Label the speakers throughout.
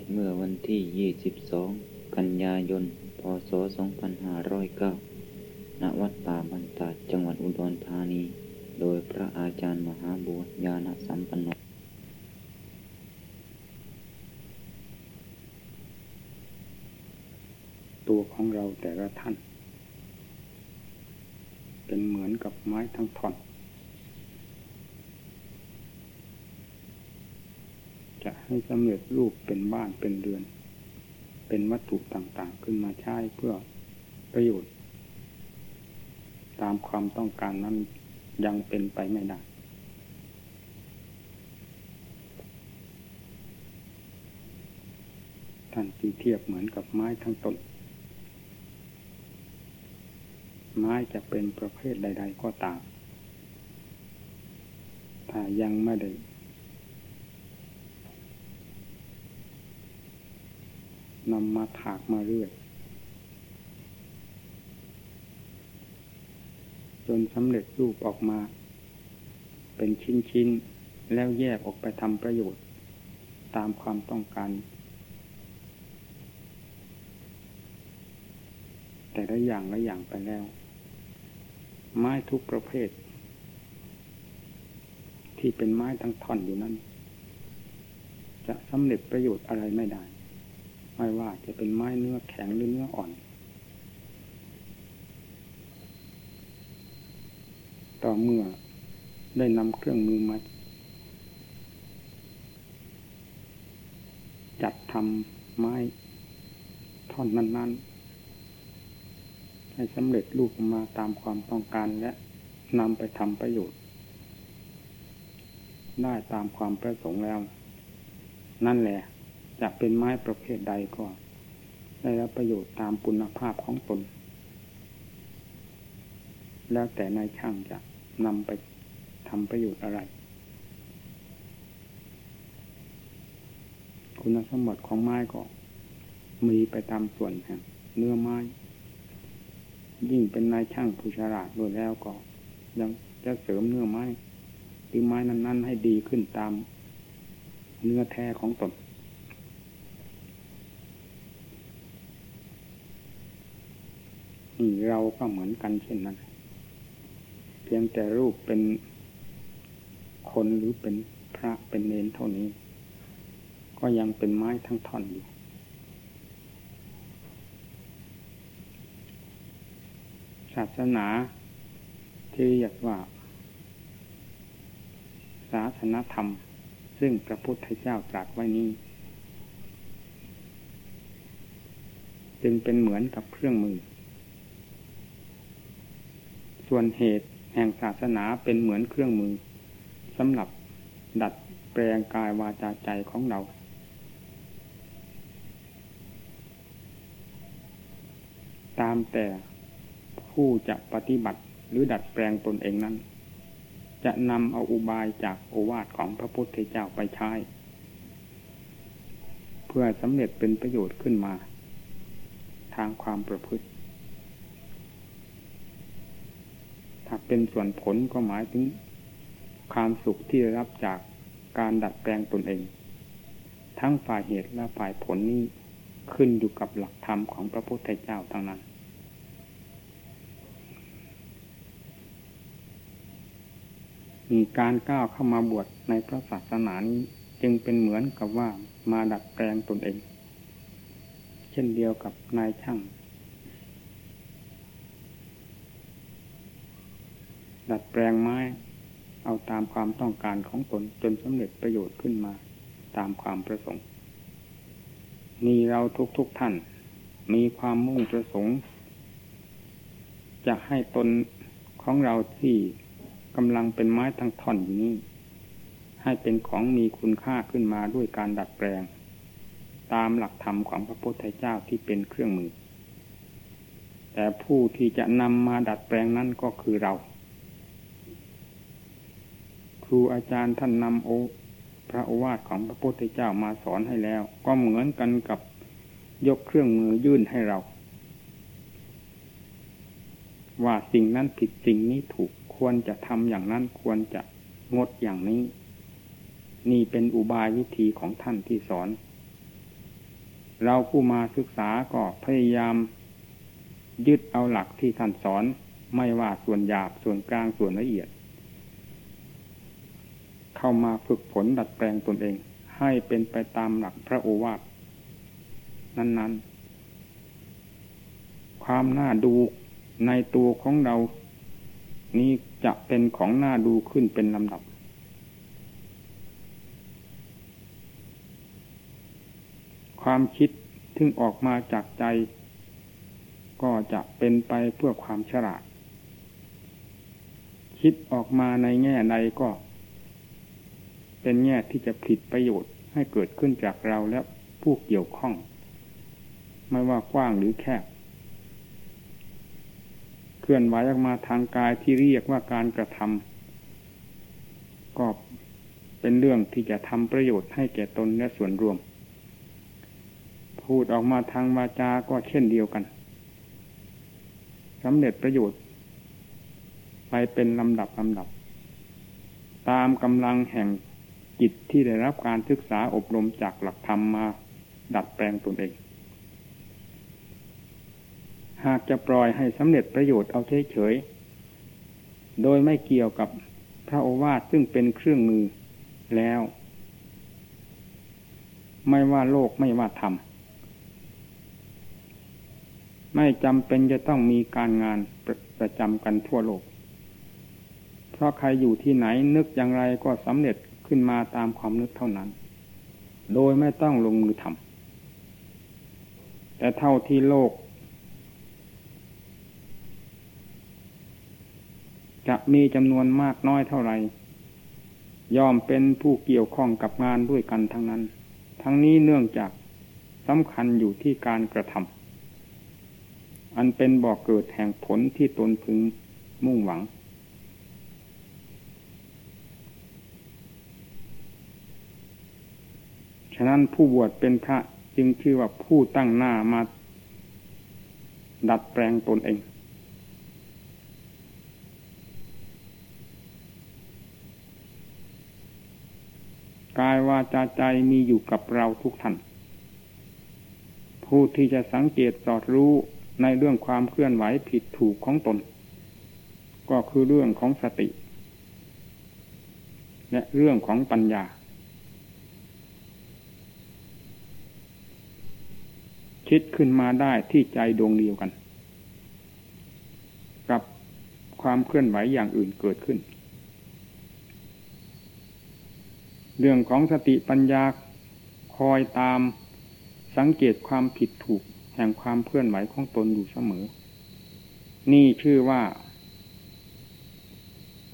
Speaker 1: ศเมื่อวันที่ 22 กันยายน พศ 2509 ณ วัดป่าบรรทัดจังหวัดอุดรธานี โดยพระอาจารย์มหาบัวยาณสัมปันโน
Speaker 2: ตัวของเราแต่ละท่าน เป็นเหมือนกับไม้ทั้งท่อน จะ ให้สำเร็จรูปเป็นบ้านเป็นเรือน เป็นวัตถุต่างๆ ขึ้นมาใช้เพื่อประโยชน์ ตามความต้องการนั้นยังเป็นไปไม่ได้ท่านตีเทียบเหมือนกับไม้ทั้งต้น ไม้จะเป็นประเภทใด ๆ ก็ตาม ถ้ายังไม่ได้ นำมาถากมาเรื่อยจนสำเร็จรูปออกมา เป็นชิ้นๆ แล้วแยกออกไปทำประโยชน์ ตามความต้องการ แต่ละอย่างละอย่างไปแล้ว ไม้ทุกประเภท ที่เป็นไม้ทั้งท่อนอยู่นั้นจะสำเร็จประโยชน์อะไรไม่ได้ ไม่ว่าจะเป็นไม้เนื้อแข็งหรือเนื้ออ่อน ต่อเมื่อได้นำเครื่องมือมา จัดทำไม้ท่อนนั้นๆ ให้สำเร็จรูปออกมาตามความต้องการและนำไปทำประโยชน์ ได้ตามความประสงค์แล้ว นั่นแหละ จะเป็นไม้ประเภทใดก็ได้รับประโยชน์ตามคุณภาพของตน แล้วแต่นายช่างจะนำไปทำประโยชน์อะไร คุณสมบัติของไม้ก็มีไปตามส่วนแห่งเนื้อไม้ ยิ่งเป็นนายช่างผู้ฉลาดโดยแล้วก็ ยังจะเสริมเนื้อไม้หรือไม้นั้น ๆ ให้ดีขึ้นตามเนื้อแท้ของตน นี่เราก็เหมือนกันเช่นนั้น เพียงแต่รูปเป็นคนหรือเป็นพระเป็นเนนเท่านี้ ก็ยังเป็นไม้ทั้งท่อนอยู่ศาสนาที่เรียกว่า ศาสนธรรม ซึ่งพระพุทธเจ้าตรัสไว้นี้ จึงเป็นเหมือนกับเครื่องมือ ส่วนเหตุแห่งศาสนาเป็นเหมือนเครื่องมือสำหรับดัดแปลงกายวาจาใจของเรา ตามแต่ผู้จะปฏิบัติหรือดัดแปลงตนเองนั้น จะนำเอาอุบายจากโอวาทของพระพุทธเจ้าไปใช้ เพื่อสำเร็จเป็นประโยชน์ขึ้นมา ทางความประพฤติ ถ้า เป็นส่วนผลก็หมายถึง ความสุขที่ได้รับจากการดัดแปลงตนเอง ทั้งฝ่ายเหตุและฝ่ายผลนี้ขึ้นอยู่กับหลักธรรมของพระพุทธเจ้าทั้งนั้น มีการก้าวเข้ามาบวชในพระศาสนานี้จึงเป็นเหมือนกับว่ามาดัดแปลงตนเอง เช่นเดียวกับนายช่าง ดัดแปลงไม้ เอาตามความต้องการของตนจนสำเร็จประโยชน์ขึ้นมาตามความประสงค์ มีเราทุกๆทท่าน มีความมุ่งประสงค์ จะให้ตนของเราที่กำลังเป็นไม้ทั้งท่อนอยู่นี้ ให้เป็นของมีคุณค่าขึ้นมาด้วยการดัดแปลง ตามหลักธรรมของพระพุทธเจ้าที่เป็นเครื่องมือ แต่ผู้ที่จะนำมาดัดแปลงนั้นก็คือเรา รูอาจารย์ท่านนำโอพระโอวาทของพระพุทธเจ้ามาสอนให้แล้ว ก็เหมือนกันกับยกเครื่องมือยื่นให้เรา ว่าสิ่งนั้นผิดสิ่งนี้ถูกควรจะทำอย่างนั้นควรจะงดอย่างนี้ นี่เป็นอุบายวิธีของท่านที่สอน เราผู้มาศึกษาก็พยายามยึดเอาหลักที่ท่านสอน ไม่ว่าส่วนหยาบส่วนกลางส่วนละเอียด เข้ามาฝึกฝนดัดแปลงตนเอง ให้เป็นไปตามหลักพระโอวาทนั้นๆ ความน่าดูในตัวของเรา นี้จะเป็นของน่าดูขึ้นเป็นลำดับ ความคิดทึ่งออกมาจากใจ ก็จะเป็นไปเพื่อความฉลาด คิดออกมาในแง่ใดก็ เป็นแง่ที่จะผิดประโยชน์ให้เกิดขึ้นจากเราและผู้เกี่ยวข้อง ไม่ว่ากว้างหรือแคบ เคลื่อนไหวออกมาทางกายที่เรียกว่าการกระทำก็เป็นเรื่องที่จะทำประโยชน์ให้แก่ตนและส่วนรวม พูดออกมาทางวาจาก็เช่นเดียวกันสำเร็จประโยชน์ ไปเป็นลำดับลำดับ ตามกำลังแห่ง จิตที่ได้รับการศึกษาอบรมจากหลักธรรมมาดัดแปลงตนเอง หากจะปล่อยให้สำเร็จประโยชน์เอาเฉยๆ โดยไม่เกี่ยวกับพระโอวาทซึ่งเป็นเครื่องมือแล้ว ไม่ว่าโลกไม่ว่าธรรม ไม่จำเป็นจะต้องมีการงานประประจำกันทั่วโลก เพราะใครอยู่ที่ไหนนึกอย่างไรก็สำเร็จ ขึ้นมาตามความนึกเท่านั้น โดยไม่ต้องลงมือทำแต่เท่าที่โลก จะมีจำนวนมากน้อยเท่าไรยอมเป็นผู้เกี่ยวข้องกับงานด้วยกันทั้งนั้น ทั้งนี้เนื่องจากสำคัญอยู่ที่การกระทำอันเป็นบอกเกิดแห่งผลที่ตนพึงมุ่งหวังะนั้นผู้บวชเป็นพระจึงชื่อว่าผู้ตั้งหน้ามา ดัดแปลงตนเอง กายวาจาใจมีอยู่กับเราทุกท่านผู้ที่จะสังเกตสอดรู้ในเรื่องความเคลื่อนไหวผิดถูกของตน ก็คือเรื่องของสติ และเรื่องของปัญญา คิดขึ้นมาได้ที่ใจดวงเดียวกัน กับความเคลื่อนไหวอย่างอื่นเกิดขึ้น เรื่องของสติปัญญาคอยตามสังเกตความผิดถูกแห่งความเคลื่อนไหวของตนอยู่เสมอ นี่ชื่อว่า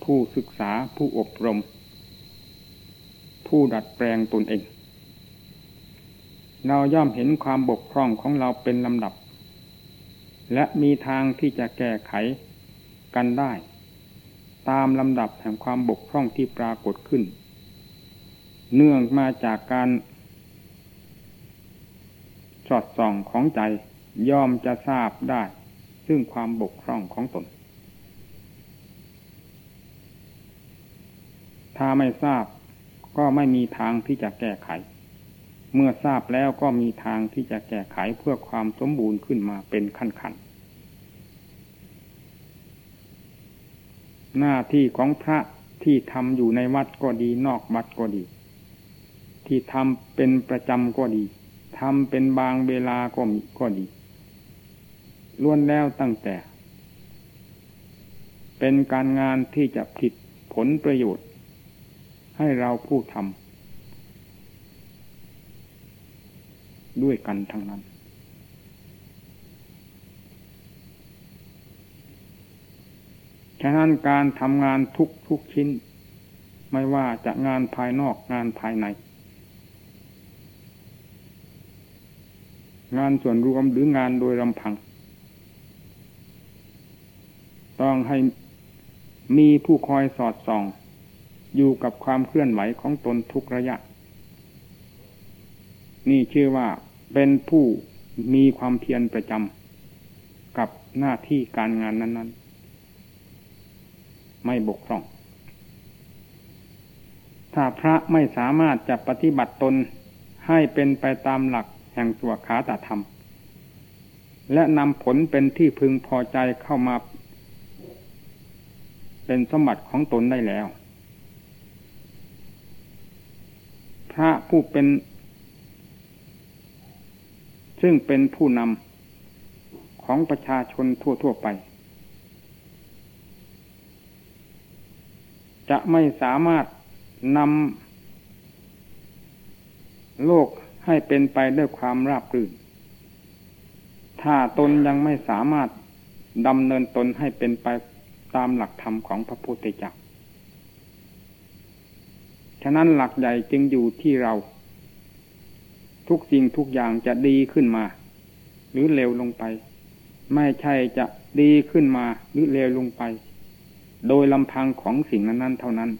Speaker 2: ผู้ศึกษาผู้อบรม ผู้ดัดแปลงตนเอง เราย่อมเห็นความบกพร่องของเราเป็นลำดับ และมีทางที่จะแก้ไขกันได้ ตามลำดับแห่งความบกพร่องที่ปรากฏขึ้น เนื่องมาจากการสอดส่องของใจย่อมจะทราบได้ ซึ่งความบกพร่องของตน ถ้าไม่ทราบก็ไม่มีทางที่จะแก้ไข เมื่อทราบแล้วก็มีทางที่จะแก้ไขเพื่อความสมบูรณ์ขึ้นมาเป็นขั้นขันหน้าที่ของพระที่ทำอยู่ในวัดก็ดีนอกวัดก็ดี ที่ทำเป็นประจำก็ดีทำเป็นบางเวลาก็มีก็ดีล้วนแล้วตั้งแต่ เป็นการงานที่จะผิดผลประโยชน์ ให้เราผู้ทำ ด้วยกันทั้งนั้น ฉะนั้นการทำงานทุกทุกชิ้น ไม่ว่าจะงานภายนอกงานภายใน งานส่วนรวมหรืองานโดยลำพัง ต้องให้มีผู้คอยสอดส่อง อยู่กับความเคลื่อนไหวของตนทุกระยะ นี่ชื่อว่าเป็นผู้มีความเพียรประจำกับหน้าที่การงานนั้น ๆ ไม่บกพร่อง ถ้าพระไม่สามารถจะปฏิบัติตนให้เป็นไปตามหลักแห่งสวขาตธรรม และนำผลเป็นที่พึงพอใจเข้ามา เป็นสมบัติของตนได้แล้ว พระผู้เป็น ซึ่งเป็นผู้นำของประชาชนทั่ว ๆ ไป จะไม่สามารถนำโลกให้เป็นไปด้วยความราบรื่น ถ้าตนยังไม่สามารถดำเนินตนให้เป็นไปตามหลักธรรมของพระพุทธเจ้า ฉะนั้นหลักใหญ่จึงอยู่ที่เรา ทุกสิ่งทุกอย่างจะดีขึ้นมา หรือเลวลงไป ไม่ใช่จะดีขึ้นมาหรือเลวลงไป โดยลำพังของสิ่งนั้นๆเท่านั้น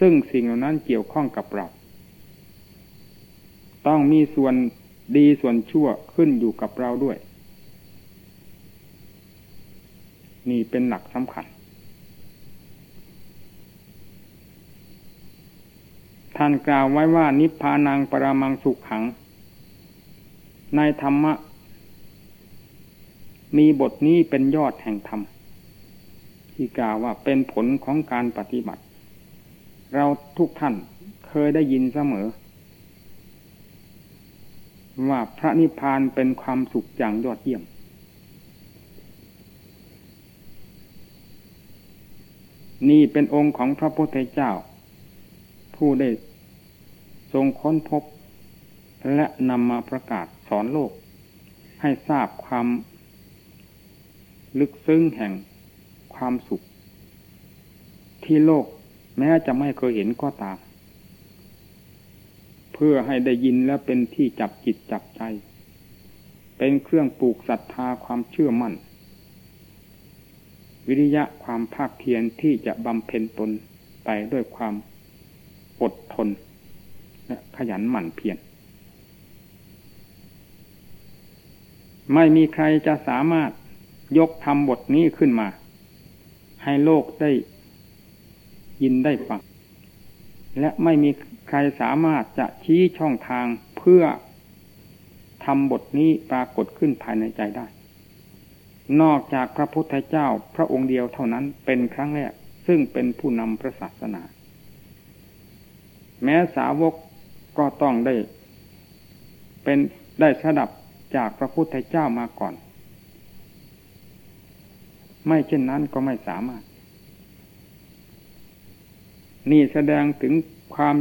Speaker 2: ซึ่งสิ่งเหล่านั้นเกี่ยวข้องกับเรา ต้องมีส่วนดีส่วนชั่วขึ้นอยู่กับเราด้วย นี่เป็นหลักสำคัญ ท่านกล่าวไว้ว่านิพพานังปรามังสุขขัง ในธรรมะ มีบทนี้เป็นยอดแห่งธรรม ที่กล่าวว่าเป็นผลของการปฏิบัติ เราทุกท่านเคยได้ยินเสมอ ว่าพระนิพพานเป็นความสุขอย่างยอดเยี่ยม นี่เป็นองค์ของพระพุทธเจ้า ผู้ได้ทรงค้นพบและนำมาประกาศ สอนโลก ให้ทราบความ ลึกซึ้งแห่งความสุข ที่โลกแม้จะไม่เคยเห็นก็ตาม เพื่อให้ได้ยินและเป็นที่จับจิตจับใจ เป็นเครื่องปลูกศรัทธาความเชื่อมั่น วิริยะความภาคเพียรที่จะบำเพ็ญตนไปด้วยความอดทนและขยันหมั่นเพียร ไม่มีใครจะสามารถยกธรรมบทนี้ขึ้นมา ให้โลกได้ยินได้ฟัง และไม่มีใครสามารถจะชี้ช่องทางเพื่อทำบทนี้ปรากฏขึ้นภายในใจได้ นอกจากพระพุทธเจ้าพระองค์เดียวเท่านั้นเป็นครั้งแรก ซึ่งเป็นผู้นำพระศาสนา แม้สาวกก็ต้องได้ เป็นได้สดับ จากพระพุทธเจ้ามาก่อน ไม่เช่นนั้นก็ไม่สามารถ นี่แสดงถึงความ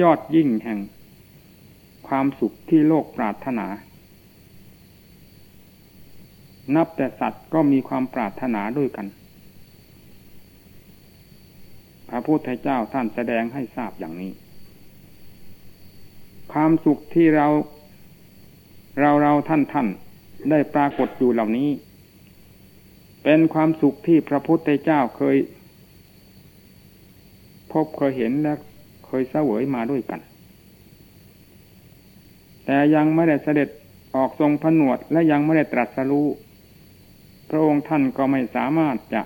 Speaker 2: ยอดยิ่งแห่ง ความสุขที่โลกปรารถนา นับแต่สัตว์ก็มีความปรารถนาด้วยกัน พระพุทธเจ้าท่านแสดงให้ทราบอย่างนี้ ความสุขที่เรา เราเราท่านท่านได้ปรากฏอยู่เหล่านี้ เป็นความสุขที่พระพุทธเจ้าเคย พบเคยเห็นและเคยเสวยมาด้วยกัน แต่ยังไม่ได้เสด็จออกทรงผนวดและยังไม่ได้ตรัสรู้พระองค์ท่านก็ไม่สามารถจะ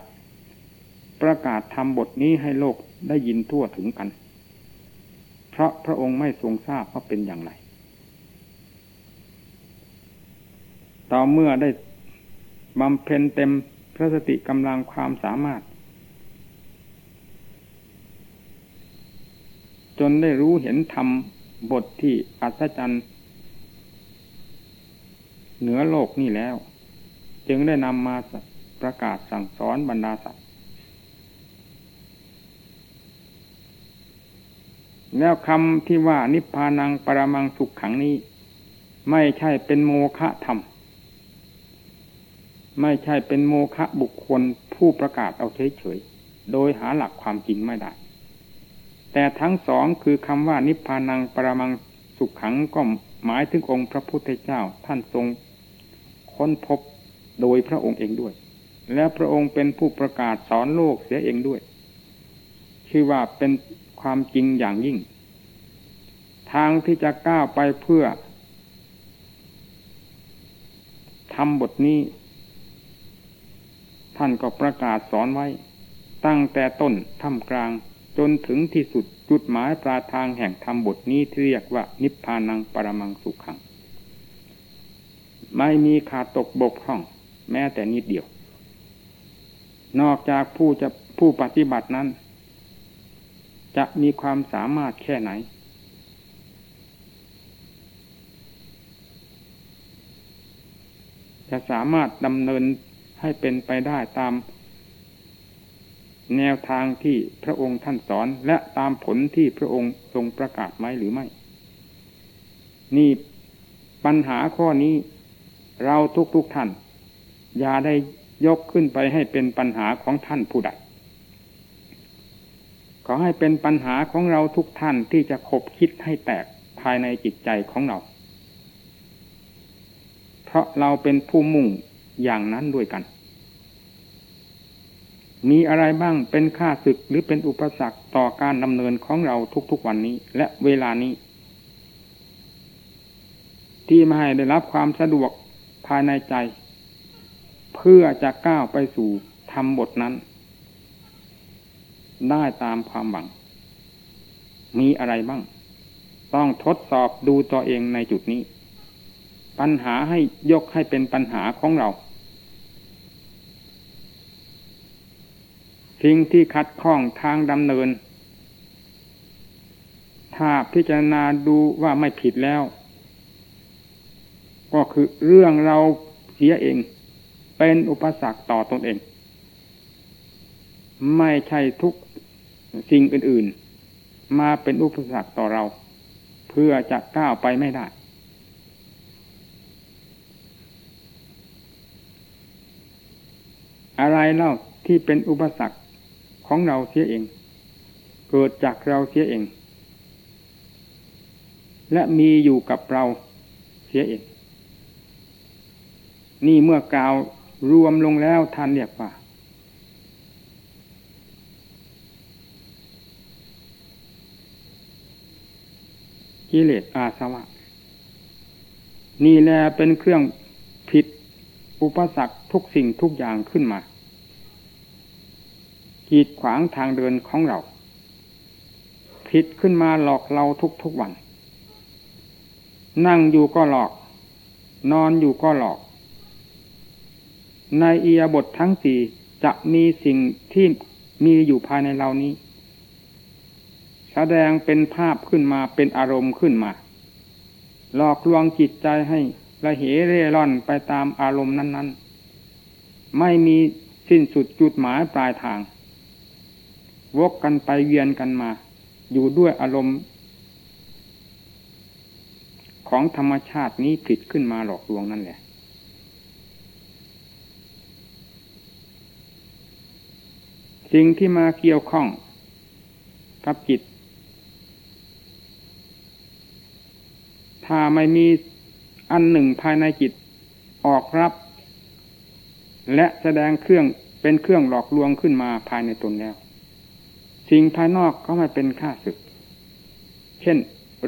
Speaker 2: ประกาศทำบทนี้ให้โลกได้ยินทั่วถึงกัน เพราะพระองค์ไม่ทรงทราบว่าเป็นอย่างไร ต่อเมื่อได้บำเพ็ญเต็มพระสติกำลังความสามารถ จนได้รู้เห็นธรรมบทที่อัศจรรย์เหนือโลกนี่แล้ว จึงได้นำมาประกาศสั่งสอนบรรดาสัตว์แล้วคำที่ว่านิพพานังปรามังสุขขังนี้ ไม่ใช่เป็นโมฆะธรรม ไม่ใช่เป็นโมฆะบุคคลผู้ประกาศเอาเฉยๆ โดยหาหลักความจริงไม่ได้ แต่ทั้งสองคือคำว่านิพพานังปรมังสุขขังก็หมายถึงองค์พระพุทธเจ้าท่านทรงค้นพบโดยพระองค์เองด้วย และพระองค์เป็นผู้ประกาศสอนโลกเสียเองด้วยชื่อว่าเป็นความจริงอย่างยิ่ง ทางที่จะก้าวไปเพื่อทำบทนี้ ท่านก็ประกาศสอนไว้ ตั้งแต่ต้นทำกลางจนถึงที่สุดจุดหมายปลายทางแห่งธรรมบทนี้ที่เรียกว่า นิพพานังปรมังสุขัง ไม่มีขาดตกบกพร่อง แม้แต่นิดเดียว นอกจากผู้จะผู้ปฏิบัตินั้น จะมีความสามารถแค่ไหน จะสามารถดำเนิน ให้เป็นไปได้ตาม แนวทางที่พระองค์ท่านสอน และตามผลที่พระองค์ทรงประกาศไหมหรือไม่ นี่ปัญหาข้อนี้เราทุกๆทท่าน อย่าได้ยกขึ้นไปให้เป็นปัญหาของท่านผู้ใดขอให้เป็นปัญหาของเราทุกท่านที่จะคบคิดให้แตกภายในจิตใจของเรา เพราะเราเป็นผู้มุ่ง อย่างนั้นด้วยกัน มีอะไรบ้างเป็นค่าศึกหรือเป็นอุปสรรคต่อการดำเนินของเราทุกๆวันนี้ และเวลานี้ ที่มาให้ได้รับความสะดวกภายในใจ เพื่อจะก้าวไปสู่ทำบทนั้น ได้ตามความหวัง มีอะไรบ้าง ต้องทดสอบดูตัวเองในจุดนี้ปัญหาให้ยกให้เป็นปัญหาของเรา สิ่งที่ขัดข้องทางดำเนิน ถ้าพิจารณาดูว่าไม่ผิดแล้ว ก็คือเรื่องเราเสียเอง เป็นอุปสรรคต่อตนเอง ไม่ใช่ทุกสิ่งอื่นๆ มาเป็นอุปสรรคต่อเรา เพื่อจะก้าวไปไม่ได้อะไรเล่าที่เป็นอุปสรรค ของเราเสียเอง เกิดจากเราเสียเอง และมีอยู่กับเราเสียเอง นี่เมื่อกล่าวรวมลงแล้วท่านเรียกว่า กิเลสอาสวะ นี่แหละเป็นเครื่องผิดอุปสรรคทุกสิ่งทุกอย่างขึ้นมา กีดขวางทางเดินของเรา ผิดขึ้นมาหลอกเราทุกๆวัน นั่งอยู่ก็หลอก นอนอยู่ก็หลอก ในอียบททั้งสี่จะมีสิ่งที่มีอยู่ภายในเรานี้ แสดงเป็นภาพขึ้นมาเป็นอารมณ์ขึ้นมา หลอกลวงจิตใจให้ละเหเร่ร่อนไปตามอารมณ์นั้น ๆ ไม่มีสิ้นสุดจุดหมายปลายทาง วกกันไปเวียนกันมา อยู่ด้วยอารมณ์ ของธรรมชาตินี้ผิดขึ้นมาหลอกลวงนั่นแหละ สิ่งที่มาเกี่ยวข้องกับจิต ถ้าไม่มีอันหนึ่งภายในจิตออกรับ และแสดงเครื่องเป็นเครื่องหลอกลวงขึ้นมาภายในตนแล้ว สิ่งภายนอกก็ไม่เป็นค่าศึก เช่น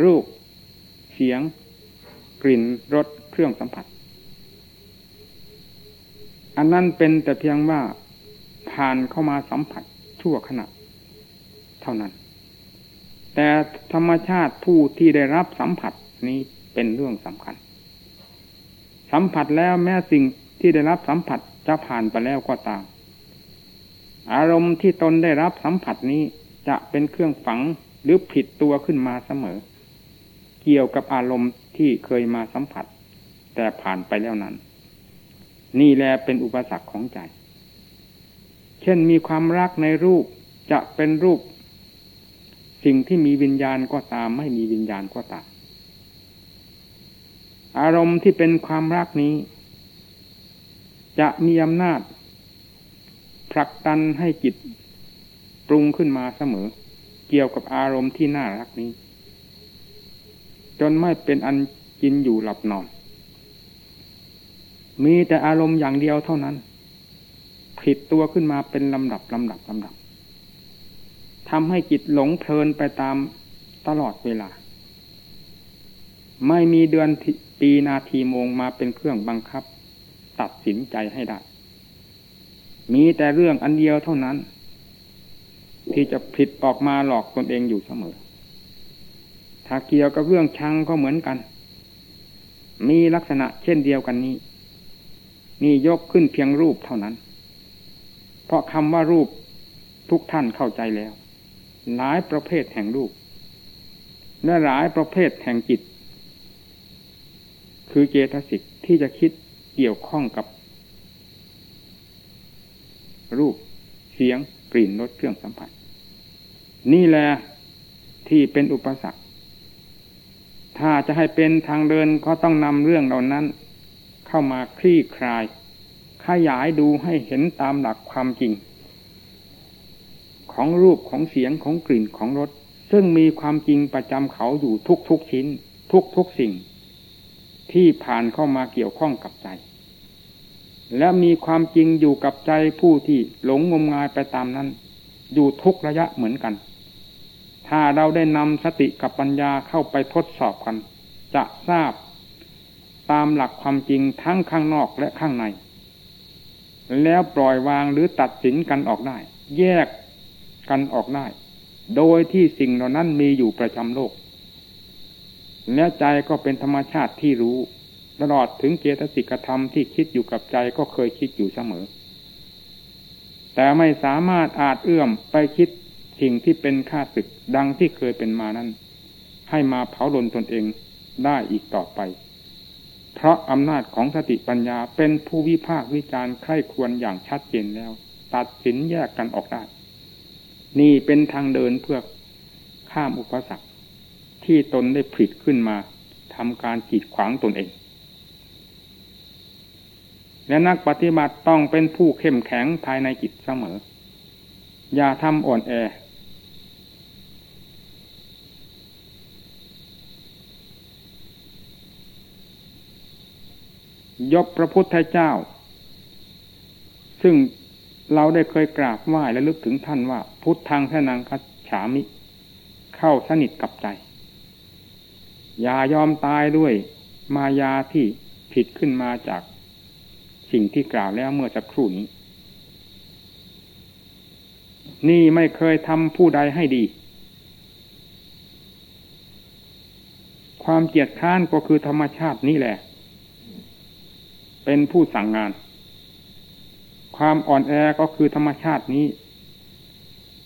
Speaker 2: รูป เสียง กลิ่น รส เครื่องสัมผัส อันนั้นเป็นแต่เพียงว่าผ่านเข้ามาสัมผัสชั่วขณะ เท่านั้น แต่ธรรมชาติผู้ที่ได้รับสัมผัสนี้เป็นเรื่องสำคัญ สัมผัสแล้วแม้สิ่งที่ได้รับสัมผัสจะผ่านไปแล้วก็ตาม อารมณ์ที่ตนได้รับสัมผัสนี้จะเป็นเครื่องฝังหรือผิดตัวขึ้นมาเสมอ เกี่ยวกับอารมณ์ที่เคยมาสัมผัส แต่ผ่านไปแล้วนั้น นี่แหละเป็นอุปสรรคของใจ เช่นมีความรักในรูปจะเป็นรูป สิ่งที่มีวิญญาณก็ตาม ไม่มีวิญญาณก็ตาม อารมณ์ที่เป็นความรักนี้ จะมีอำนาจ ผลักดันให้จิตปรุงขึ้นมาเสมอ เกี่ยวกับอารมณ์ที่น่ารักนี้ จนไม่เป็นอันกินอยู่หลับนอน มีแต่อารมณ์อย่างเดียวเท่านั้น ผิดตัวขึ้นมาเป็นลำดับลำดับลำดับทำให้จิตหลงเพลินไปตามตลอดเวลา ไม่มีเดือนปีนาทีโมงมาเป็นเครื่องบังคับ ตัดสินใจให้ได้ มีแต่เรื่องอันเดียวเท่านั้น ที่จะผิดออกมาหลอกตนเองอยู่เสมอ ถ้าเกี่ยวกับเรื่องชังก็เหมือนกัน มีลักษณะเช่นเดียวกันนี้ นี่ยกขึ้นเพียงรูปเท่านั้น เพราะคำว่ารูปทุกท่านเข้าใจแล้ว หลายประเภทแห่งรูปและหลายประเภทแห่งจิต คือเจตสิกที่จะคิดเกี่ยวข้องกับ รูปเสียงกลิ่นรสเครื่องสัมผัส นี่แหละที่เป็นอุปสรรค ถ้าจะให้เป็นทางเดินก็ต้องนำเรื่องเหล่านั้น เข้ามาคลี่คลาย ขยายดูให้เห็นตามหลักความจริง ของรูปของเสียงของกลิ่นของรสซึ่งมีความจริงประจำเขาอยู่ทุกทุกชิ้น ทุกทุกสิ่ง ที่ผ่านเข้ามาเกี่ยวข้องกับใจ และมีความจริงอยู่กับใจผู้ที่หลงงมงายไปตามนั้น อยู่ทุกระยะเหมือนกัน ถ้าเราได้นำสติกับปัญญาเข้าไปทดสอบกัน จะทราบตามหลักความจริงทั้งข้างนอกและข้างใน แล้วปล่อยวางหรือตัดสินกันออกได้ แยกกันออกได้ โดยที่สิ่งเหล่านั้นมีอยู่ประจำโลกและใจก็เป็นธรรมชาติที่รู้ ตลอดถึงเจตสิกธรรมที่คิดอยู่กับใจก็เคยคิดอยู่เสมอ แต่ไม่สามารถอาจเอื้อมไปคิดสิ่งที่เป็นค่าศึกดังที่เคยเป็นมานั้น ให้มาเผาลนตนเองได้อีกต่อไป เพราะอำนาจของสติปัญญาเป็นผู้วิพากษ์วิจารณ์ใคร่ควรอย่างชัดเจนแล้ว ตัดสินแยกกันออกได้ นี่เป็นทางเดินเพื่อข้ามอุปสรรคที่ตนได้ผลิตขึ้นมาทำการกีดขวางตนเอง และนักปฏิบัติต้องเป็นผู้เข้มแข็งภายในจิตเสมอ อย่าทำอ่อนแอ ยกพระพุทธเจ้า ซึ่งเราได้เคยกราบไหว้และลึกถึงท่านว่า พุทธังแทนังคัจฉามิ เข้าสนิทกับใจ อย่ายอมตายด้วยมายาที่ผิดขึ้นมาจาก สิ่งที่กล่าวแล้วเมื่อสักครู่นี้ นี่ไม่เคยทำผู้ใดให้ดี ความเกียดค้านก็คือธรรมชาตินี่แหละ เป็นผู้สั่งงาน ความอ่อนแอก็คือธรรมชาตินี้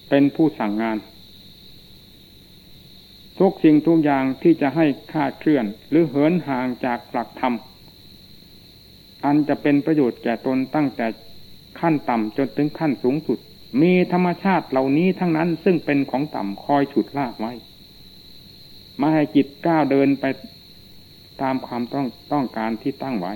Speaker 2: เป็นผู้สั่งงานทุกสิ่งทุกอย่างที่จะให้คาดเคลื่อน หรือเหินห่างจากหลักธรรม อันจะเป็นประโยชน์แก่ตนตั้งแต่ขั้นต่ำจนถึงขั้นสูงสุด มีธรรมชาติเหล่านี้ทั้งนั้นซึ่งเป็นของต่ำคอยฉุดลากไว้มาให้จิตก้าวเดินไปตามความต้องต้องการที่ตั้งไว้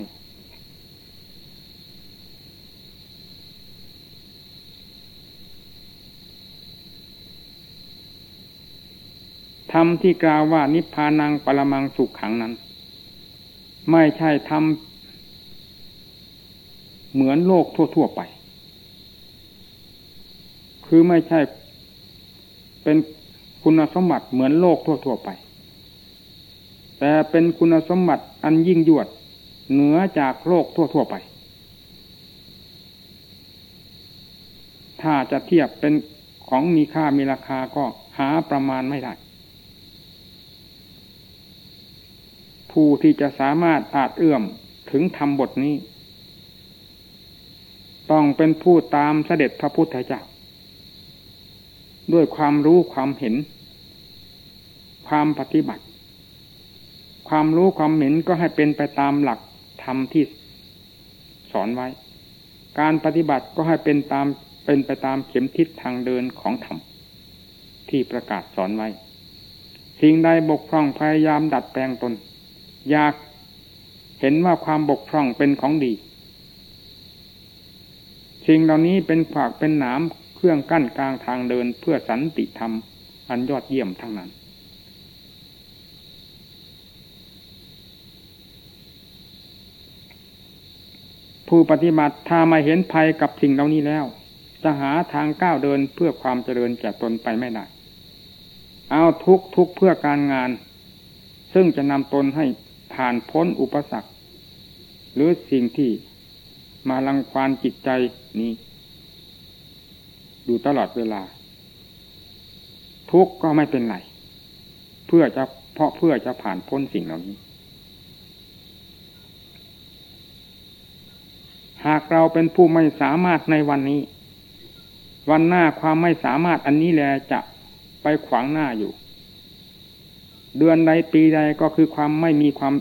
Speaker 2: ธรรมที่กล่าวว่านิพพานังปรมังสุขขังนั้น ไม่ใช่ทำ เหมือนโลกทั่ว ๆไป คือไม่ใช่เป็นคุณสมบัติเหมือนโลกทั่ว ๆไป แต่เป็นคุณสมบัติอันยิ่งยวด เหนือจากโลกทั่ว ๆไป ถ้าจะเทียบเป็นของมีค่ามีราคาก็หาประมาณไม่ได้ ผู้ที่จะสามารถอาจเอื้อมถึงธรรมบทนี้ เป็นผู้ตามเสด็จพระพุทธเจ้าด้วยความรู้ความเห็น ความปฏิบัติ ความรู้ความเห็นก็ให้เป็นไปตามหลักธรรมที่สอนไว้ การปฏิบัติก็ให้เป็นตามเป็นไปตามเข็มทิศทางเดินของธรรมที่ประกาศสอนไว้ สิ่งใดบกพร่องพยายามดัดแปลงตน อยากเห็นว่าความบกพร่องเป็นของดี สิ่งเหล่านี้เป็นฝากเป็นหนามเครื่องกั้นกลางทางเดินเพื่อสันติธรรม อันยอดเยี่ยมทั้งนั้น ผู้ปฏิบัติถ้ามาเห็นภัยกับสิ่งเหล่านี้แล้ว จะหาทางก้าวเดินเพื่อความเจริญแก่ตนไปไม่ได้ เอาทุกทุกเพื่อการงาน ซึ่งจะนำตนให้ผ่านพ้นอุปสรรค หรือสิ่งที่มาลังควานจิตใจ นี้ อยู่ตลอดเวลา ทุกก็ไม่เป็นไรเพื่อจะเพราะเพื่อจะผ่านพ้นสิ่งเหล่านี้ หากเราเป็นผู้ไม่สามารถในวันนี้ วันหน้าความไม่สามารถอันนี้แหละจะไปขวางหน้าอยู่ เดือนใดปีใดก็คือความไม่มีความ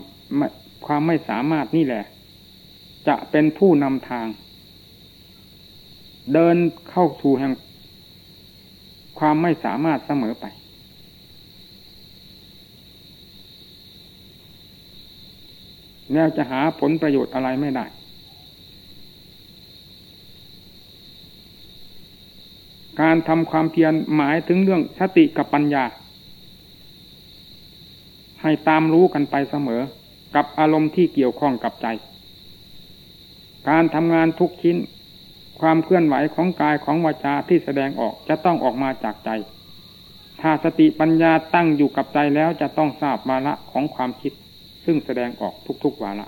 Speaker 2: ความไม่สามารถนี่แหละ จะเป็นผู้นำทาง เดินเข้าสู่แห่งความไม่สามารถเสมอไป แล้วจะหาผลประโยชน์อะไรไม่ได้ การทำความเพียรหมายถึงเรื่องสติกับปัญญา ให้ตามรู้กันไปเสมอ กับอารมณ์ที่เกี่ยวข้องกับใจ การทำงานทุกชิ้น ความเคลื่อนไหวของกายของวาจาที่แสดงออกจะต้องออกมาจากใจ ถ้าสติปัญญาตั้งอยู่กับใจแล้วจะต้องทราบวาระของความคิด ซึ่งแสดงออกทุกๆวาระ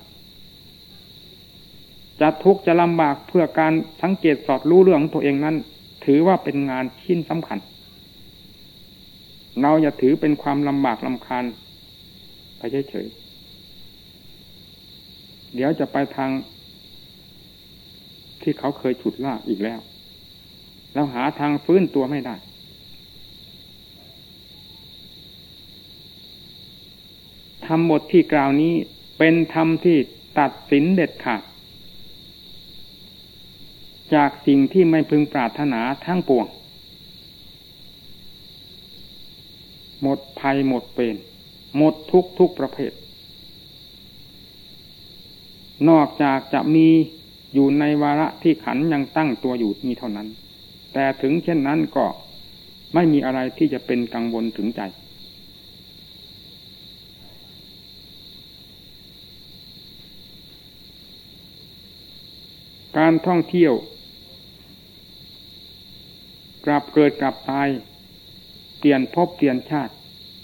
Speaker 2: จะทุกข์จะลำบากเพื่อการสังเกตสอดรู้เรื่องของตัวเองนั้น ถือว่าเป็นงานชิ้นสำคัญ เราอย่าถือเป็นความลำบากลำคาญไปเฉยเดี๋ยวจะไปทาง ที่เขาเคยฉุดลากอีกแล้วแล้วหาทางฟื้นตัวไม่ได้ ธรรมบทที่กล่าวนี้เป็นธรรมที่ตัดสินเด็ดขาด จากสิ่งที่ไม่พึงปรารถนาทั้งปวง หมดภัยหมดเป็น หมดทุกทุกประเภท นอกจากจะมี อยู่ในวาระที่ขันยังตั้งตัวอยู่นี้เท่านั้น แต่ถึงเช่นนั้นก็ไม่มีอะไรที่จะเป็นกังวลถึงใจ การท่องเที่ยว กลับเกิดกลับตาย เปลี่ยนพบเปลี่ยนชาติ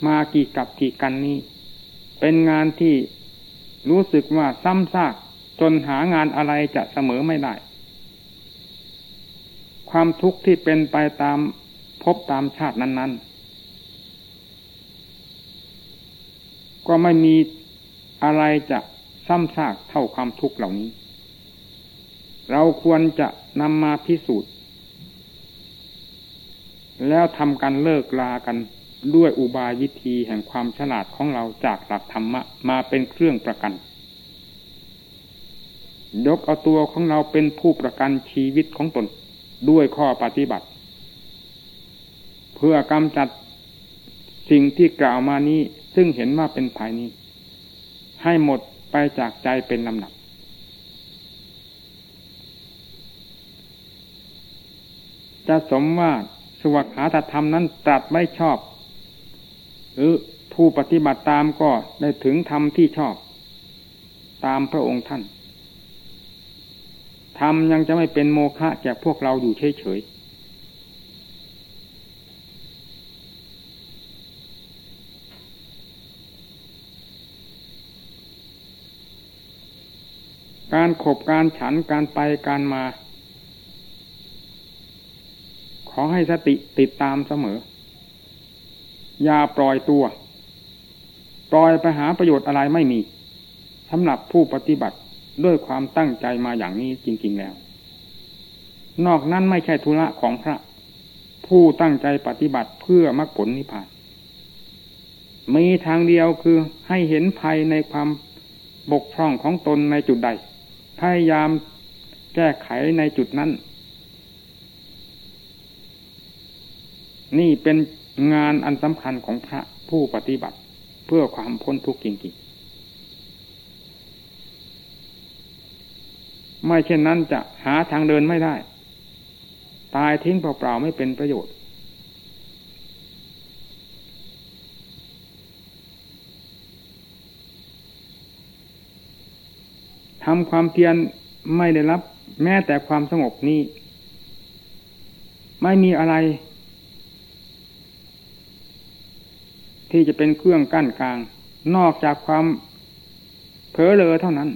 Speaker 2: มากี่กับกี่กันนี้ เป็นงานที่รู้สึกว่าซ้ำซาก จนหางานอะไรจะเสมอไม่ได้ ความทุกข์ที่เป็นไปตามพบตามชาตินั้น ๆ ก็ไม่มีอะไรจะซ้ำซากเท่าความทุกข์เหล่านี้ เราควรจะนำมาพิสูจน์ แล้วทำกันเลิกลากันด้วยอุบายวิธีแห่งความฉลาดของเราจากหลักธรรมะมาเป็นเครื่องประกัน ยกเอาตัวของเราเป็นผู้ประกันชีวิตของตนด้วยข้อปฏิบัติ เพื่อกำจัดสิ่งที่กล่าวมานี้ซึ่งเห็นว่าเป็นภายนี้ ให้หมดไปจากใจเป็นลำดับ จะสมว่าสวัสดิธรรมนั้นตรัสไม่ชอบ หรือผู้ปฏิบัติตามก็ได้ถึงธรรมที่ชอบ ตามพระองค์ท่าน ธรรมยังจะไม่เป็นโมฆะแก่พวกเราอยู่เฉยๆการขบการฉันการไปการมา ขอให้สติติดตามเสมอ อย่าปล่อยตัว ปล่อยไปหาประโยชน์อะไรไม่มีสำหรับผู้ปฏิบัติ ด้วยความตั้งใจมาอย่างนี้จริง ๆแล้ว นอกนั้นไม่ใช่ธุระของพระ ผู้ตั้งใจปฏิบัติเพื่อมรรคผลนิพพาน มีทางเดียวคือให้เห็นภัยในความบกพร่องของตนในจุดใด พยายามแก้ไขในจุดนั้น นี่เป็นงานอันสำคัญของพระผู้ปฏิบัติเพื่อความพ้นทุกข์จริงๆ ไม่เช่นนั้นจะหาทางเดินไม่ได้ ตายทิ้งเปล่าๆไม่เป็นประโยชน์ ทำความเพียรไม่ได้รับ แม้แต่ความสงบนี้ ไม่มีอะไร ที่จะเป็นเครื่องกั้นกลาง นอกจากความเผลอเลอเท่านั้น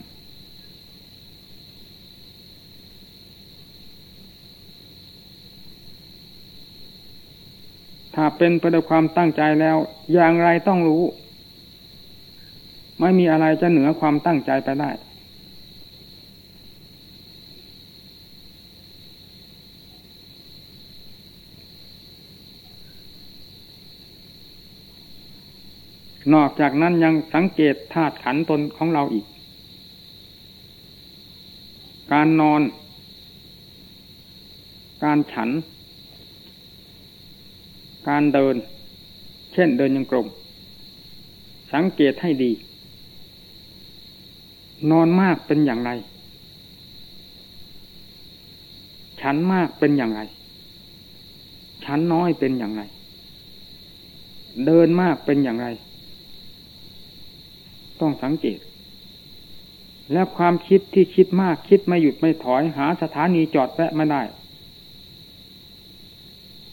Speaker 2: เป็นไปด้วยความตั้งใจแล้ว อย่างไรต้องรู้ ไม่มีอะไรจะเหนือความตั้งใจไปได้ นอกจากนั้นยังสังเกตธาตุขันตนของเราอีก การนอน การฉัน การเดิน เช่นเดินยังกลม สังเกตให้ดี นอนมากเป็นอย่างไร ฉันมากเป็นอย่างไร ฉันน้อยเป็นอย่างไร เดินมากเป็นอย่างไร ต้องสังเกต และความคิดที่คิดมากคิดไม่หยุดไม่ถอยหาสถานีจอดแวะไม่ได้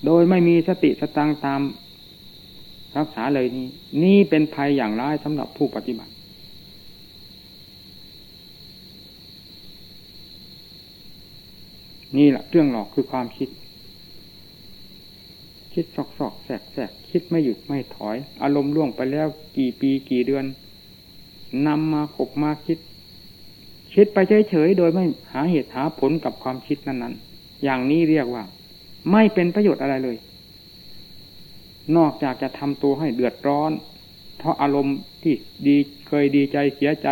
Speaker 2: โดยไม่มีสติสตังตามรักษาเลยนี้ นี่เป็นภัยอย่างร้ายสำหรับผู้ปฏิบัติ นี่แหละเรื่องหลอกคือความคิด คิดสอกสอกแสกแสกคิดไม่หยุดไม่ถอย อารมณ์ล่วงไปแล้วกี่ปีกี่เดือนนำมาขบมาคิด คิดไปเฉยๆโดยไม่หาเหตุหาผลกับความคิดนั้นๆ อย่างนี้เรียกว่า ไม่เป็นประโยชน์อะไรเลย นอกจากจะทำตัวให้เดือดร้อน เพราะอารมณ์ที่ดีเคยดีใจเสียใจ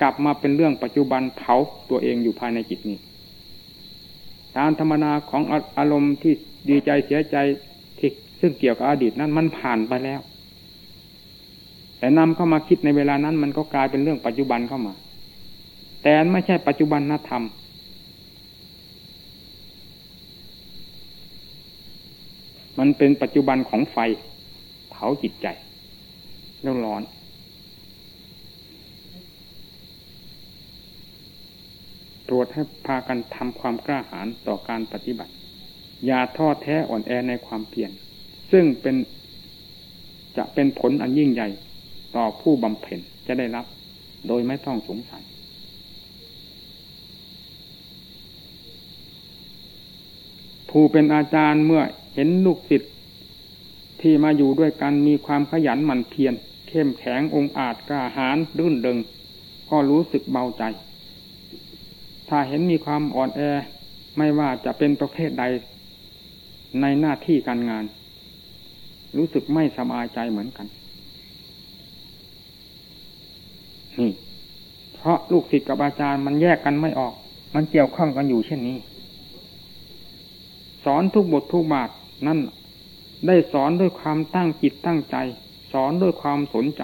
Speaker 2: กลับมาเป็นเรื่องปัจจุบันเผาตัวเองอยู่ภายในจิตนี้ตามธรรมนาของอารมณ์ที่ดีใจเสียใจที่ซึ่งเกี่ยวกับอดีตนั้นมันผ่านไปแล้ว แต่นำเข้ามาคิดในเวลานั้น มันก็กลายเป็นเรื่องปัจจุบันเข้ามา แต่ไม่ใช่ปัจจุบันนธรรม มันเป็นปัจจุบันของไฟเผาจิตใจแล้วร้อนตรวจให้พากันทำความกล้าหาญต่อการปฏิบัติ อย่าท้อแท้อ่อนแอในความเพียรซึ่งเป็นจะเป็นผลอันยิ่งใหญ่ต่อผู้บำเพ็ญจะได้รับ โดยไม่ต้องสงสัยผู้เป็นอาจารย์เมื่อ เห็นลูกศิษย์ที่มาอยู่ด้วยกันมีความขยันหมั่นเพียรเข้มแข็งองอาจกล้าหาญรื่นเริงก็รู้สึกเบาใจ ถ้าเห็นมีความอ่อนแอไม่ว่าจะเป็นประเภทใด ในหน้าที่การงาน รู้สึกไม่สบายใจเหมือนกันนี่เพราะลูกศิษย์กับอาจารย์มันแยกกันไม่ออก มันเกี่ยวข้องกันอยู่เช่นนี้ สอนทุกบททุกบาท นั่นได้สอนด้วยความตั้งจิตตั้งใจ สอนด้วยความสนใจ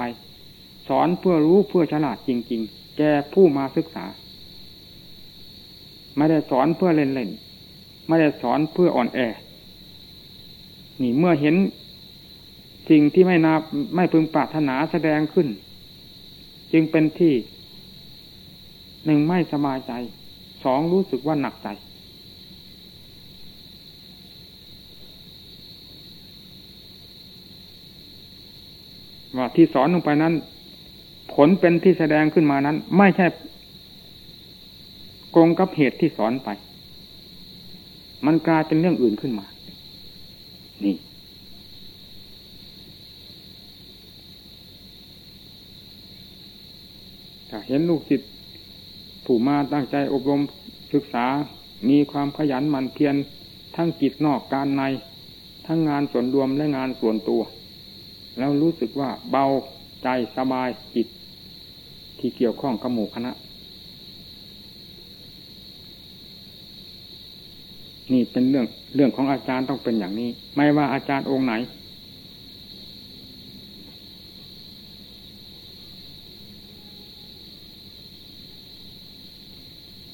Speaker 2: สอนเพื่อรู้เพื่อฉลาดจริง ๆ แก่ผู้มาศึกษา ไม่ได้สอนเพื่อเล่นๆไม่ได้สอนเพื่ออ่อนแอ นี่เมื่อเห็นสิ่งที่ไม่นาไม่พึงปรารถนาแสดงขึ้น จึงเป็นที่หนึ่งไม่สบายใจสองรู้สึกว่าหนักใจ ว่าที่สอนลงไปนั้น ผลเป็นที่แสดงขึ้นมานั้น ไม่ใช่กงกับเหตุที่สอนไป มันกลายเป็นเรื่องอื่นขึ้นมา นี่เห็นลูกศิษย์ผู้มาตั้งใจอบรมศึกษา มีความขยันหมั่นเพียรทั้งกิจนอกการใน ทั้งงานส่วนรวมและงานส่วนตัว แล้วรู้สึกว่าเบาใจสบายจิต ที่เกี่ยวข้องกับหมู่คณะ นี่เป็นเรื่องเรื่องของอาจารย์ต้องเป็นอย่างนี้ ไม่ว่าอาจารย์องค์ไหน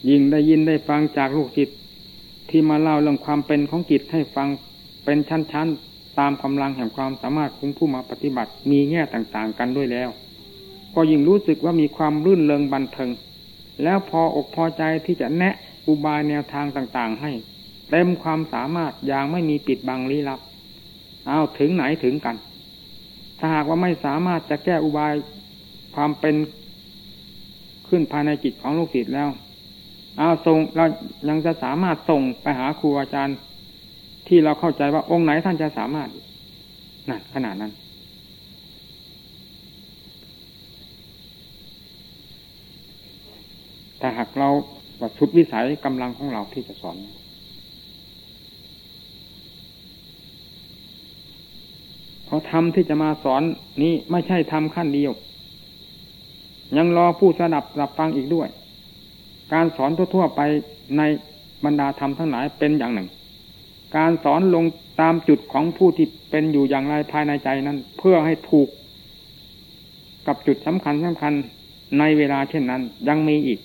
Speaker 2: ยิ่งได้ยินได้ฟังจากลูกศิษย์ที่มาเล่าเรื่องความเป็นของจิตให้ฟังเป็นชั้นๆ ตามกำลังแห่งความสามารถของผู้มาปฏิบัติ มีแง่ต่างๆกันด้วยแล้ว ก็ยิ่งรู้สึกว่ามีความรื่นเริงบันเทิง แล้วพออกพอใจที่จะแนะอุบายแนวทางต่างๆ ให้เต็มความสามารถอย่างไม่มีปิดบังลี้ลับ เอาถึงไหนถึงกัน ถ้าหากว่าไม่สามารถจะแก้อุบายความเป็นขึ้นภายในจิตของลูกศิษย์แล้ว เอาส่งเรายังจะสามารถส่งไปหาครูอาจารย์ ที่เราเข้าใจว่าองค์ไหนท่านจะสามารถนั่นขนาดนั้น แต่หากเราว่าชุดวิสัยกำลังของเราที่จะสอน เพราะธรรมที่จะมาสอนนี้ไม่ใช่ธรรมขั้นเดียว ยังรอผู้สดับรับฟังอีกด้วย การสอนทั่วๆไปในบรรดาธรรมทั้งหลายเป็นอย่างหนึ่ง การสอนลงตามจุดของผู้ที่เป็นอยู่อย่างไรภายในใจนั้น เพื่อให้ถูก กับจุดสำคัญสำคัญในเวลาเช่นนั้น ยังมีอีก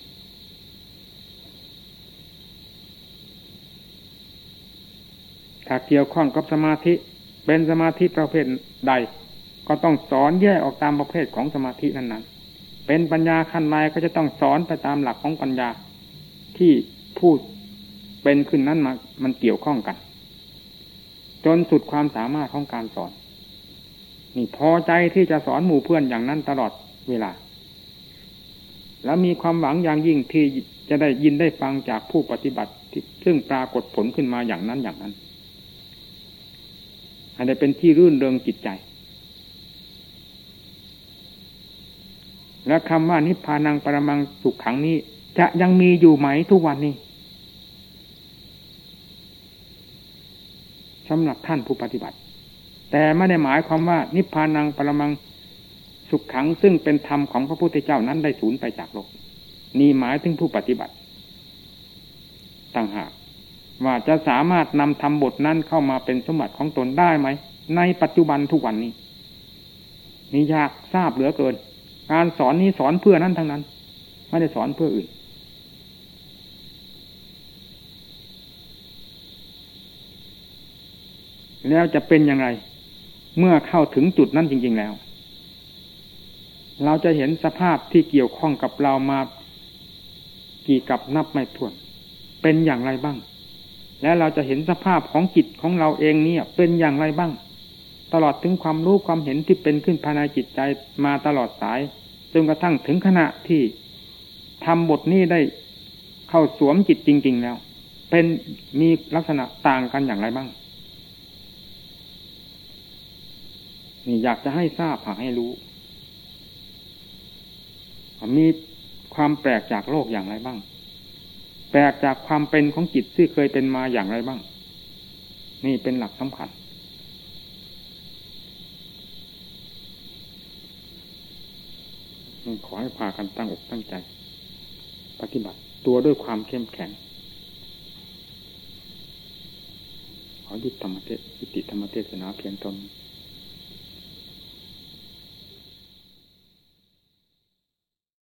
Speaker 2: ถ้าเกี่ยวข้องกับสมาธิเป็นสมาธิประเภทใด ก็ต้องสอนแยกออกตามประเภทของสมาธินั้นๆ เป็นปัญญาขั้นในก็จะต้องสอนไปตามหลักของปัญญาที่พูดเป็นขึ้นนั้นมา มันเกี่ยวข้องกัน จนสุดความสามารถของการสอน นี่พอใจที่จะสอนหมู่เพื่อนอย่างนั้นตลอดเวลา แล้วมีความหวังอย่างยิ่งที่จะได้ยินได้ฟังจากผู้ปฏิบัติซึ่งปรากฏผลขึ้นมาอย่างนั้นอย่างนั้นอันนี้เป็นที่รื่นเริงจิตใจ และคำว่านิพพานังปรมังสุขขังนี้ จะยังมีอยู่ไหมทุกวันนี้ สำหรับท่านผู้ปฏิบัติ แต่ไม่ได้หมายความว่านิพพานังปรมังสุขขังซึ่งเป็นธรรมของพระพุทธเจ้านั้นได้สูญไปจากโลก นี่หมายถึงผู้ปฏิบัติ ต่างหาก ว่าจะสามารถนำธรรมบทนั้นเข้ามาเป็นสมบัติของตนได้ไหม ในปัจจุบันทุกวันนี้นี่ยากทราบเหลือเกิน การสอนนี้สอนเพื่อนั้นทั้งนั้น ไม่ได้สอนเพื่ออื่น แล้วจะเป็นอย่างไร เมื่อเข้าถึงจุดนั้นจริง ๆแล้ว เราจะเห็นสภาพที่เกี่ยวข้องกับเรามากี่กับนับไม่ถ้วน เป็นอย่างไรบ้าง และเราจะเห็นสภาพของจิตของเราเองเนี่ย เป็นอย่างไรบ้าง ตลอดถึงความรู้ความเห็นที่เป็นขึ้นภายในจิตใจมาตลอดสายจนกระทั่งถึงขณะที่ทำบทนี้ได้เข้าสวมจิตจริง ๆ แล้ว เป็นมีลักษณะต่างกันอย่างไรบ้าง นี่อยากจะให้ทราบหาให้รู้ มีความแปลกจากโลกอย่างไรบ้าง แปลกจากความเป็นของจิตที่เคยเป็นมาอย่างไรบ้าง นี่เป็นหลักสำคัญขอให้พากันตั้งอกตั้งใจ ปฏิบัติตัวด้วยความเข้มแข็ง ขอยุติธรรมเทศยุติธรรมเทศนาเพียงตน